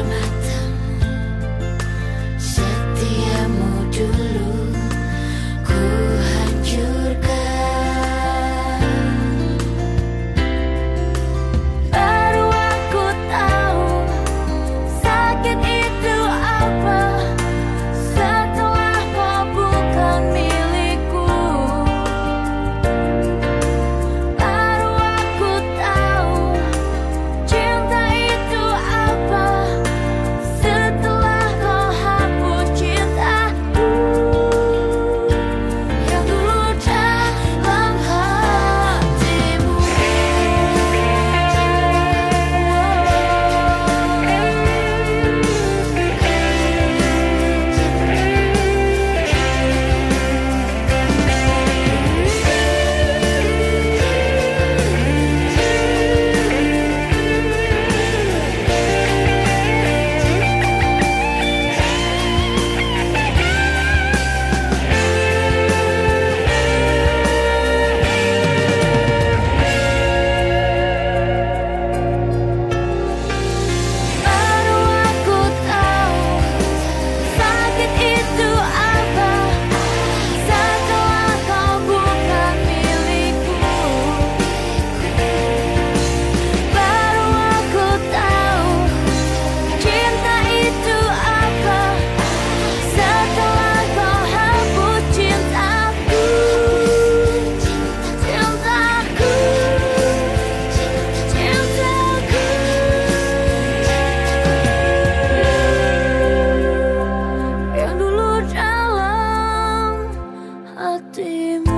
am. takdim